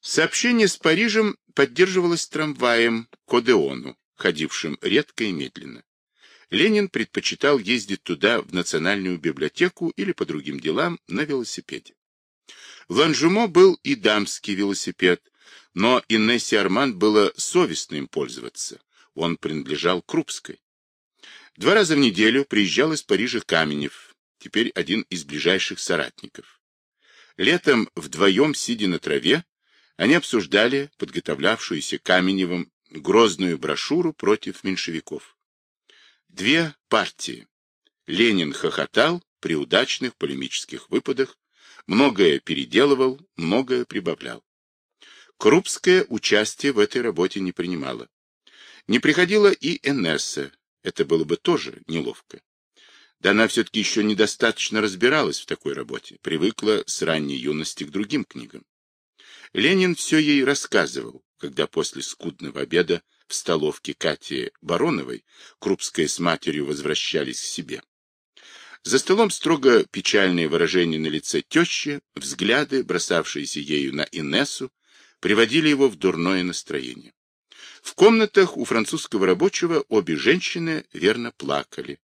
Сообщение с Парижем поддерживалось трамваем к Одеону, ходившим редко и медленно. Ленин предпочитал ездить туда в национальную библиотеку или по другим делам на велосипеде. В Ланжумо был и дамский велосипед, но Инессе Арман было совестно им пользоваться. Он принадлежал Крупской. Два раза в неделю приезжал из Парижа Каменев, теперь один из ближайших соратников. Летом, вдвоем сидя на траве, они обсуждали подготовлявшуюся Каменевым грозную брошюру против меньшевиков. Две партии. Ленин хохотал при удачных полемических выпадах, многое переделывал, многое прибавлял. Крупская участие в этой работе не принимала. Не приходила и Энесса, это было бы тоже неловко. Да она все-таки еще недостаточно разбиралась в такой работе, привыкла с ранней юности к другим книгам. Ленин все ей рассказывал, когда после скудного обеда в столовке Кати Бароновой Крупская с матерью возвращались к себе. За столом строго печальные выражения на лице тещи, взгляды, бросавшиеся ею на Инессу, приводили его в дурное настроение. В комнатах у французского рабочего обе женщины верно плакали.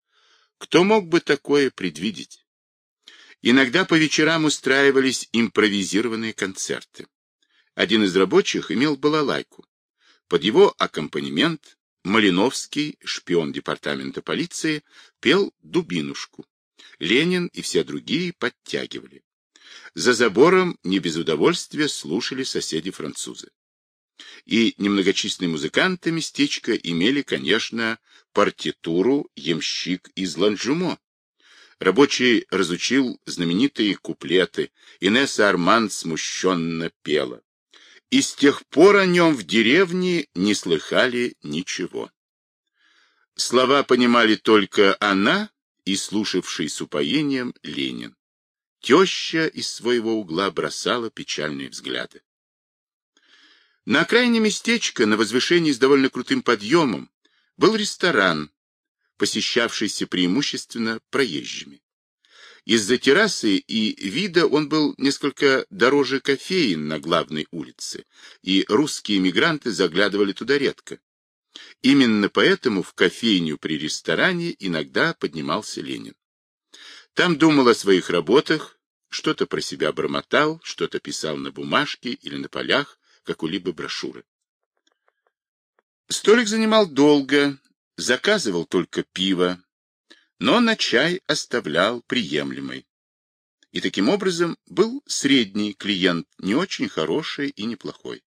Кто мог бы такое предвидеть? Иногда по вечерам устраивались импровизированные концерты. Один из рабочих имел балалайку. Под его аккомпанемент Малиновский, шпион департамента полиции, пел «Дубинушку». Ленин и все другие подтягивали. За забором не без удовольствия слушали соседи-французы. И немногочисленные музыканты местечка имели, конечно, партитуру «Ямщик из Ланжумо». Рабочий разучил знаменитые куплеты, Инесса Арман смущенно пела и с тех пор о нем в деревне не слыхали ничего. Слова понимали только она и слушавший с упоением Ленин. Теща из своего угла бросала печальные взгляды. На окраине местечка, на возвышении с довольно крутым подъемом, был ресторан, посещавшийся преимущественно проезжими. Из-за террасы и вида он был несколько дороже кофеин на главной улице, и русские эмигранты заглядывали туда редко. Именно поэтому в кофейню при ресторане иногда поднимался Ленин. Там думал о своих работах, что-то про себя бормотал, что-то писал на бумажке или на полях какой-либо брошюры. Столик занимал долго, заказывал только пиво, но на чай оставлял приемлемый. И таким образом был средний клиент, не очень хороший и неплохой.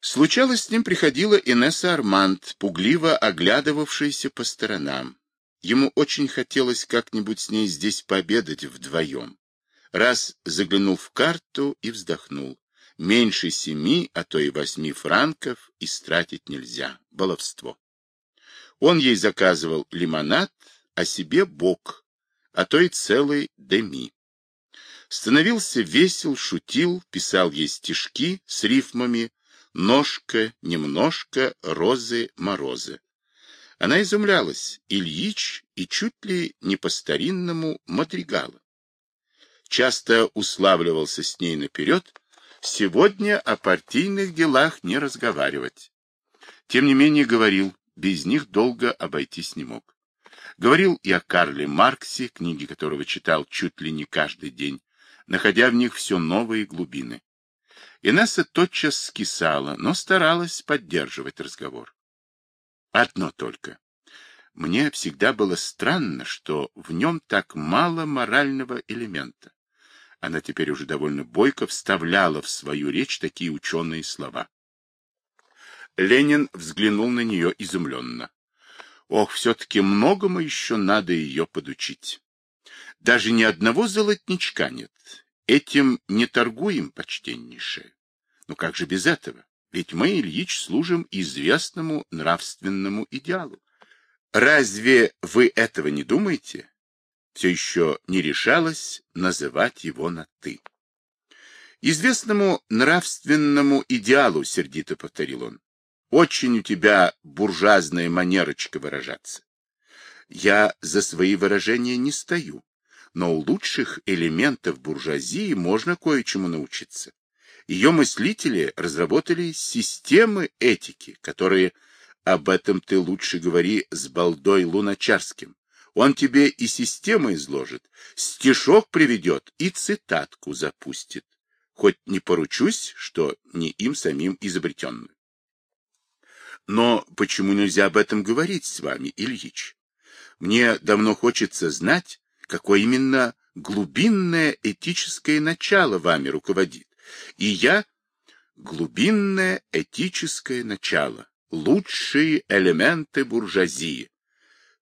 Случалось, с ним приходила Инесса Арманд, пугливо оглядывавшаяся по сторонам. Ему очень хотелось как-нибудь с ней здесь пообедать вдвоем. Раз заглянул в карту и вздохнул. Меньше семи, а то и восьми франков истратить нельзя. Баловство. Он ей заказывал лимонад, а себе бок, а то и целый деми. Становился весел, шутил, писал ей стишки с рифмами «Ножка, немножко, розы, морозы». Она изумлялась, Ильич и чуть ли не по-старинному мадригала. Часто уславливался с ней наперед, сегодня о партийных делах не разговаривать. Тем не менее говорил, без них долго обойтись не мог. Говорил и о Карле Марксе, книги которого читал чуть ли не каждый день, находя в них все новые глубины. Инесса тотчас скисала, но старалась поддерживать разговор. Одно только. Мне всегда было странно, что в нем так мало морального элемента. Она теперь уже довольно бойко вставляла в свою речь такие ученые слова. Ленин взглянул на нее изумленно. Ох, все-таки многому еще надо ее подучить. Даже ни одного золотничка нет. Этим не торгуем, почтеннейшее. Ну как же без этого? Ведь мы, Ильич, служим известному нравственному идеалу. Разве вы этого не думаете? Все еще не решалась называть его на «ты». Известному нравственному идеалу, сердито повторил он. Очень у тебя буржуазная манерочка выражаться. Я за свои выражения не стою, но у лучших элементов буржуазии можно кое-чему научиться. Ее мыслители разработали системы этики, которые об этом ты лучше говори с Балдой Луначарским. Он тебе и систему изложит, стишок приведет и цитатку запустит. Хоть не поручусь, что не им самим изобретенную. Но почему нельзя об этом говорить с вами, Ильич? Мне давно хочется знать, какое именно глубинное этическое начало вами руководит. И я глубинное этическое начало, лучшие элементы буржуазии.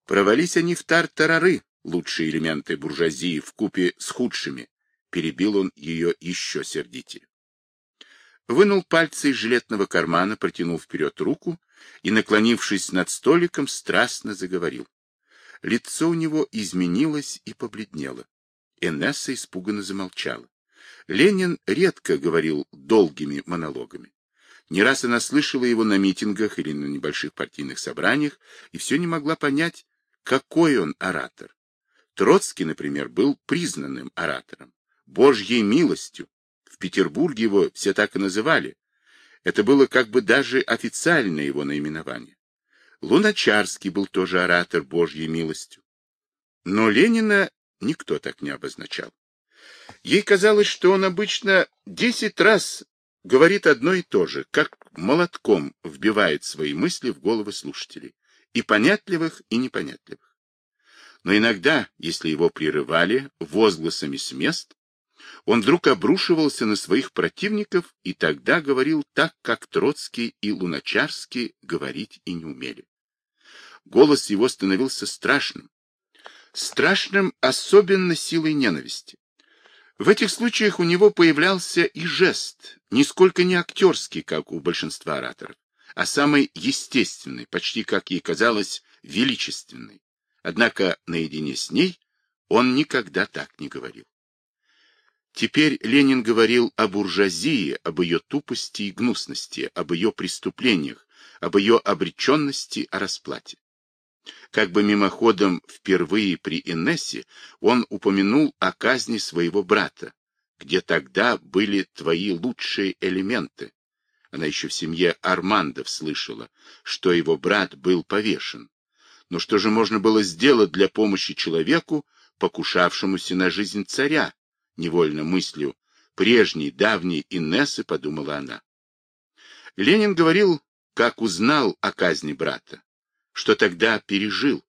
Провались они в тартарары, лучшие элементы буржуазии, в купе с худшими. Перебил он ее еще сердитее. Вынул пальцы из жилетного кармана, протянул вперед руку и, наклонившись над столиком, страстно заговорил. Лицо у него изменилось и побледнело. Энесса испуганно замолчала. Ленин редко говорил долгими монологами. Не раз она слышала его на митингах или на небольших партийных собраниях и все не могла понять, какой он оратор. Троцкий, например, был признанным оратором, Божьей милостью. В Петербурге его все так и называли. Это было как бы даже официальное его наименование. Луначарский был тоже оратор Божьей милостью. Но Ленина никто так не обозначал. Ей казалось, что он обычно десять раз говорит одно и то же, как молотком вбивает свои мысли в головы слушателей, и понятливых, и непонятливых. Но иногда, если его прерывали возгласами с мест, он вдруг обрушивался на своих противников и тогда говорил так, как Троцкий и Луначарский говорить и не умели. Голос его становился страшным, страшным особенно силой ненависти. В этих случаях у него появлялся и жест, нисколько не актерский, как у большинства ораторов, а самый естественный, почти, как ей казалось, величественный. Однако наедине с ней он никогда так не говорил. Теперь Ленин говорил о буржуазии, об ее тупости и гнусности, об ее преступлениях, об ее обреченности, о расплате. Как бы мимоходом впервые при Инессе он упомянул о казни своего брата, где тогда были твои лучшие элементы. Она еще в семье Армандов слышала, что его брат был повешен. Но что же можно было сделать для помощи человеку, покушавшемуся на жизнь царя? Невольно мыслью прежней, давней Инессы подумала она. Ленин говорил, как узнал о казни брата что тогда пережил.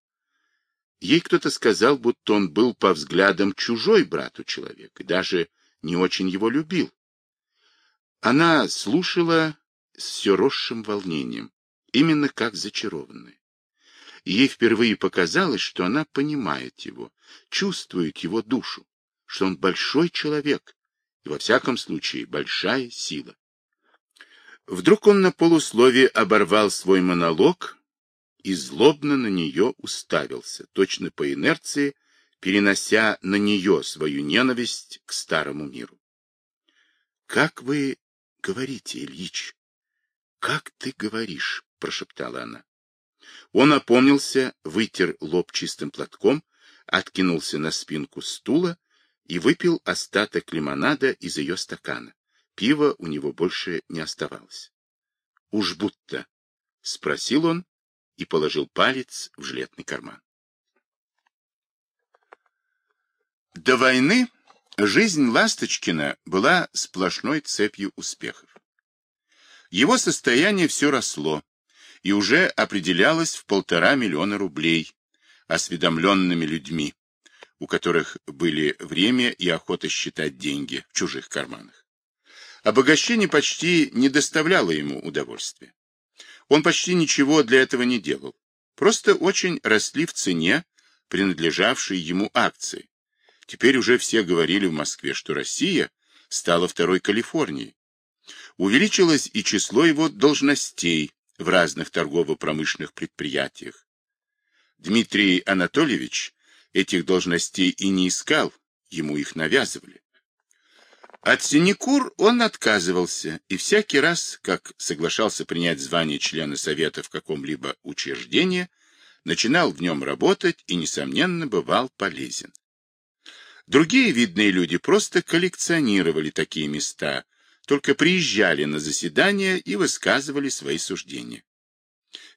Ей кто-то сказал, будто он был по взглядам чужой брату человек и даже не очень его любил. Она слушала с все росшим волнением, именно как зачарованная. ей впервые показалось, что она понимает его, чувствует его душу, что он большой человек и, во всяком случае, большая сила. Вдруг он на полусловие оборвал свой монолог и злобно на нее уставился, точно по инерции, перенося на нее свою ненависть к старому миру. — Как вы говорите, Ильич? Как ты говоришь? — прошептала она. Он опомнился, вытер лоб чистым платком, откинулся на спинку стула и выпил остаток лимонада из ее стакана. Пива у него больше не оставалось. — Уж будто, — спросил он, и положил палец в жилетный карман. До войны жизнь Ласточкина была сплошной цепью успехов. Его состояние все росло и уже определялось в полтора миллиона рублей осведомленными людьми, у которых были время и охота считать деньги в чужих карманах. Обогащение почти не доставляло ему удовольствия. Он почти ничего для этого не делал. Просто очень росли в цене принадлежавшие ему акции. Теперь уже все говорили в Москве, что Россия стала второй Калифорнией. Увеличилось и число его должностей в разных торгово-промышленных предприятиях. Дмитрий Анатольевич этих должностей и не искал, ему их навязывали. От синекур он отказывался, и всякий раз, как соглашался принять звание члена Совета в каком-либо учреждении, начинал в нем работать и, несомненно, бывал полезен. Другие видные люди просто коллекционировали такие места, только приезжали на заседания и высказывали свои суждения.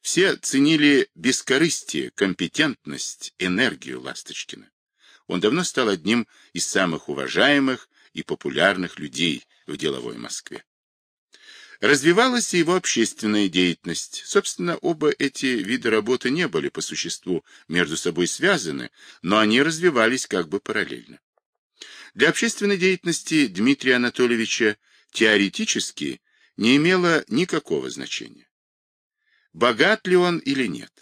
Все ценили бескорыстие, компетентность, энергию Ласточкина. Он давно стал одним из самых уважаемых и популярных людей в деловой Москве. Развивалась и его общественная деятельность. Собственно, оба эти вида работы не были по существу между собой связаны, но они развивались как бы параллельно. Для общественной деятельности Дмитрия Анатольевича теоретически не имело никакого значения. Богат ли он или нет?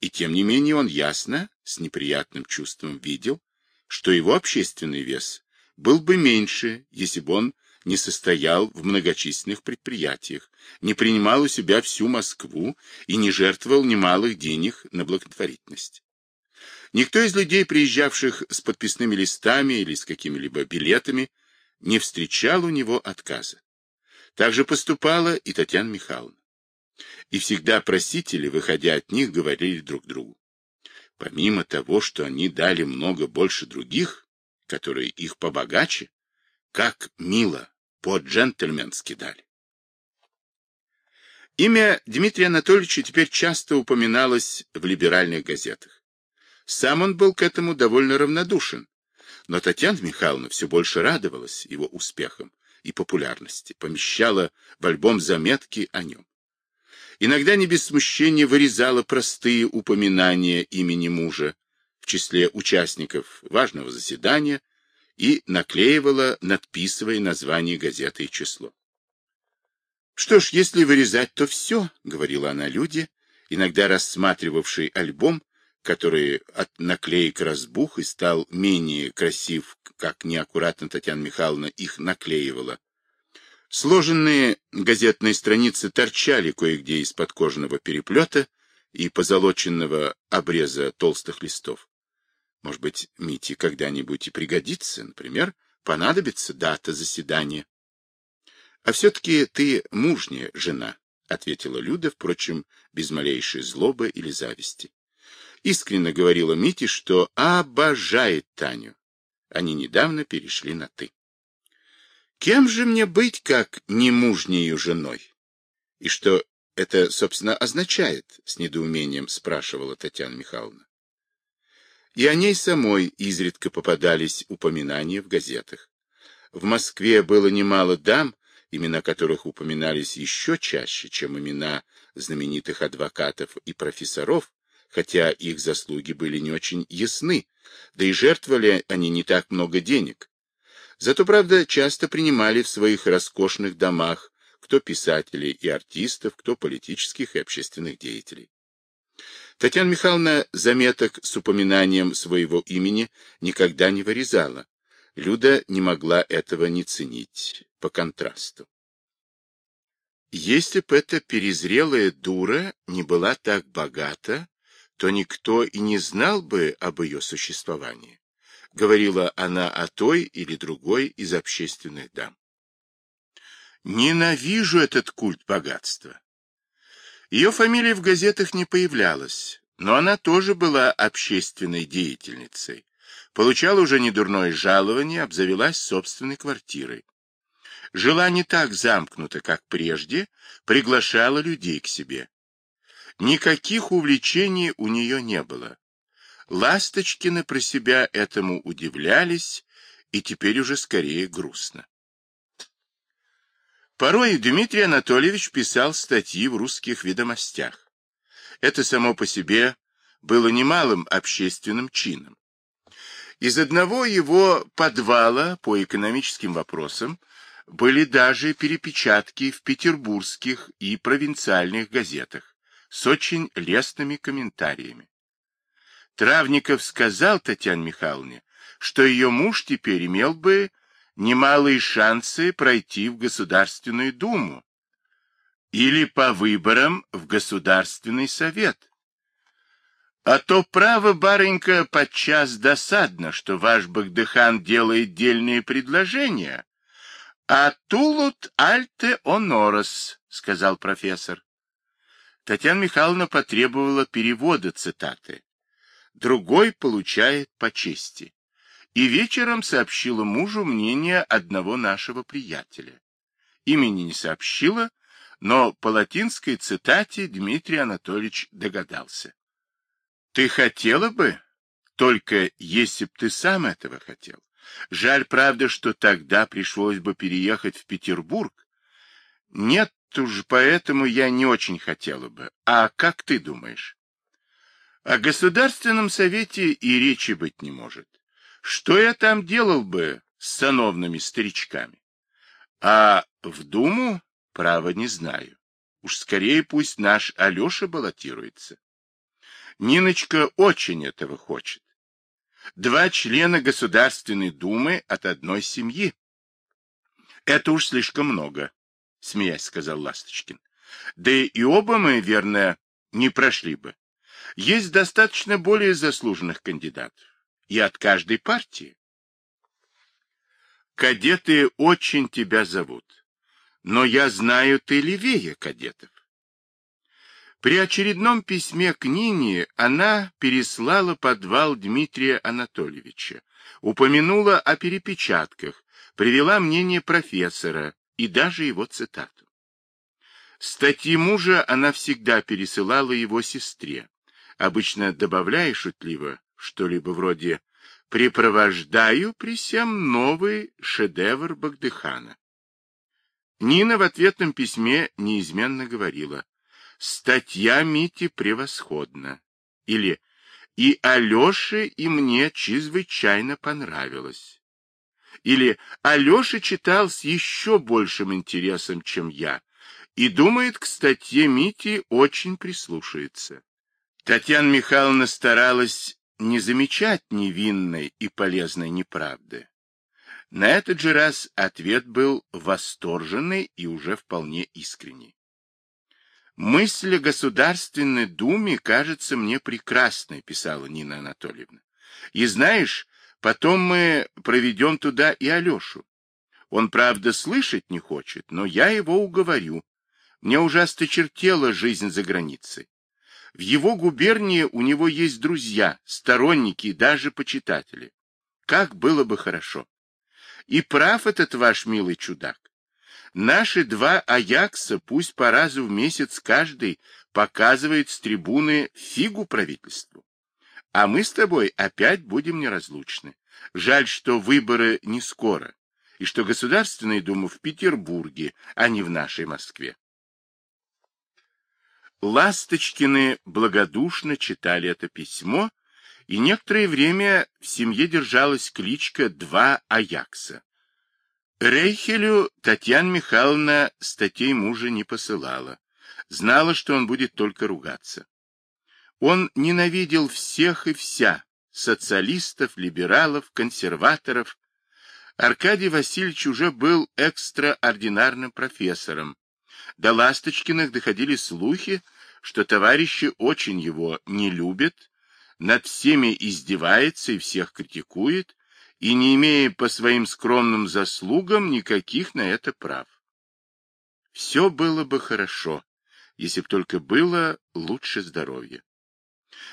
И тем не менее он ясно, с неприятным чувством видел, что его общественный вес был бы меньше, если бы он не состоял в многочисленных предприятиях, не принимал у себя всю Москву и не жертвовал немалых денег на благотворительность. Никто из людей, приезжавших с подписными листами или с какими-либо билетами, не встречал у него отказа. Так же поступала и Татьяна Михайловна. И всегда просители, выходя от них, говорили друг другу. Помимо того, что они дали много больше других, которые их побогаче, как мило, по-джентльменски дали. Имя Дмитрия Анатольевича теперь часто упоминалось в либеральных газетах. Сам он был к этому довольно равнодушен, но Татьяна Михайловна все больше радовалась его успехам и популярности, помещала в альбом заметки о нем. Иногда не без смущения вырезала простые упоминания имени мужа в числе участников важного заседания и наклеивала, надписывая название газеты и число. «Что ж, если вырезать, то все», — говорила она люди, иногда рассматривавший альбом, который от наклеек разбух и стал менее красив, как неаккуратно Татьяна Михайловна их наклеивала. Сложенные газетные страницы торчали кое-где из-под кожаного переплета и позолоченного обреза толстых листов. Может быть, Мите когда-нибудь и пригодится, например, понадобится дата заседания. — А все-таки ты мужняя жена, — ответила Люда, впрочем, без малейшей злобы или зависти. Искренне говорила Мите, что обожает Таню. Они недавно перешли на «ты». Кем же мне быть, как немужнею женой? И что это, собственно, означает? С недоумением спрашивала Татьяна Михайловна. И о ней самой изредка попадались упоминания в газетах. В Москве было немало дам, имена которых упоминались еще чаще, чем имена знаменитых адвокатов и профессоров, хотя их заслуги были не очень ясны, да и жертвовали они не так много денег. Зато, правда, часто принимали в своих роскошных домах кто писателей и артистов, кто политических и общественных деятелей. Татьяна Михайловна заметок с упоминанием своего имени никогда не вырезала. Люда не могла этого не ценить по контрасту. Если б эта перезрелая дура не была так богата, то никто и не знал бы об ее существовании, говорила она о той или другой из общественных дам. Ненавижу этот культ богатства. Ее фамилия в газетах не появлялась, но она тоже была общественной деятельницей. Получала уже недурное жалование, обзавелась собственной квартирой. Жила не так замкнуто, как прежде, приглашала людей к себе. Никаких увлечений у нее не было. Ласточкины про себя этому удивлялись, и теперь уже скорее грустно. Порой Дмитрий Анатольевич писал статьи в русских ведомостях. Это само по себе было немалым общественным чином. Из одного его подвала по экономическим вопросам были даже перепечатки в петербургских и провинциальных газетах с очень лестными комментариями. Травников сказал Татьяне Михайловне, что ее муж теперь имел бы немалые шансы пройти в Государственную Думу или по выборам в Государственный Совет. А то право, барынька, подчас досадно, что ваш Багдыхан делает дельные предложения, а тулут альте онорос, сказал профессор. Татьяна Михайловна потребовала перевода цитаты. Другой получает по чести и вечером сообщила мужу мнение одного нашего приятеля. Имени не сообщила, но по латинской цитате Дмитрий Анатольевич догадался. Ты хотела бы, только если б ты сам этого хотел. Жаль, правда, что тогда пришлось бы переехать в Петербург. Нет уж, поэтому я не очень хотела бы. А как ты думаешь? О Государственном Совете и речи быть не может. Что я там делал бы с сановными старичками? А в Думу, право, не знаю. Уж скорее пусть наш Алеша баллотируется. Ниночка очень этого хочет. Два члена Государственной Думы от одной семьи. Это уж слишком много, смеясь сказал Ласточкин. Да и оба мы, верно, не прошли бы. Есть достаточно более заслуженных кандидатов. И от каждой партии. Кадеты очень тебя зовут. Но я знаю, ты левее кадетов. При очередном письме к Нине она переслала подвал Дмитрия Анатольевича, упомянула о перепечатках, привела мнение профессора и даже его цитату. Статьи мужа она всегда пересылала его сестре, обычно добавляя шутливо что-либо вроде «припровождаю при всем новый шедевр Багдыхана». Нина в ответном письме неизменно говорила «Статья Мити превосходна» или «И Алёше и мне чрезвычайно понравилось» или «Алёша читал с еще большим интересом, чем я, и думает, к статье Мити очень прислушается». Татьяна Михайловна старалась не замечать невинной и полезной неправды. На этот же раз ответ был восторженный и уже вполне искренний. «Мысль о Государственной Думе кажется мне прекрасной», — писала Нина Анатольевна. «И знаешь, потом мы проведем туда и Алешу. Он, правда, слышать не хочет, но я его уговорю. Мне ужасно чертела жизнь за границей. В его губернии у него есть друзья, сторонники и даже почитатели. Как было бы хорошо. И прав этот ваш милый чудак. Наши два Аякса пусть по разу в месяц каждый показывает с трибуны фигу правительству. А мы с тобой опять будем неразлучны. Жаль, что выборы не скоро, и что Государственная Дума в Петербурге, а не в нашей Москве. Ласточкины благодушно читали это письмо, и некоторое время в семье держалась кличка «Два Аякса». Рейхелю Татьяна Михайловна статей мужа не посылала. Знала, что он будет только ругаться. Он ненавидел всех и вся, социалистов, либералов, консерваторов. Аркадий Васильевич уже был экстраординарным профессором. До Ласточкиных доходили слухи, что товарищи очень его не любят, над всеми издевается и всех критикует, и не имея по своим скромным заслугам никаких на это прав. Все было бы хорошо, если б только было лучше здоровья.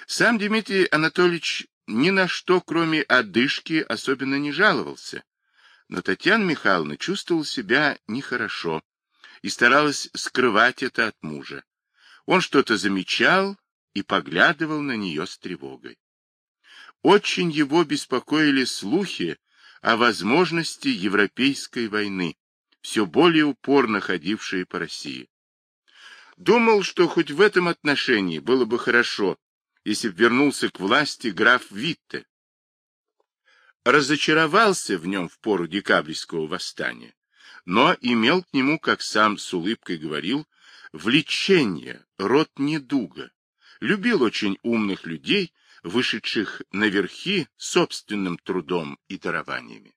Сам Дмитрий Анатольевич ни на что, кроме одышки, особенно не жаловался, но Татьяна Михайловна чувствовала себя нехорошо и старалась скрывать это от мужа. Он что-то замечал и поглядывал на нее с тревогой. Очень его беспокоили слухи о возможности европейской войны, все более упорно ходившие по России. Думал, что хоть в этом отношении было бы хорошо, если б вернулся к власти граф Витте. Разочаровался в нем в пору декабрьского восстания, но имел к нему, как сам с улыбкой говорил, влечение, род недуга. Любил очень умных людей, вышедших на верхи собственным трудом и дарованиями.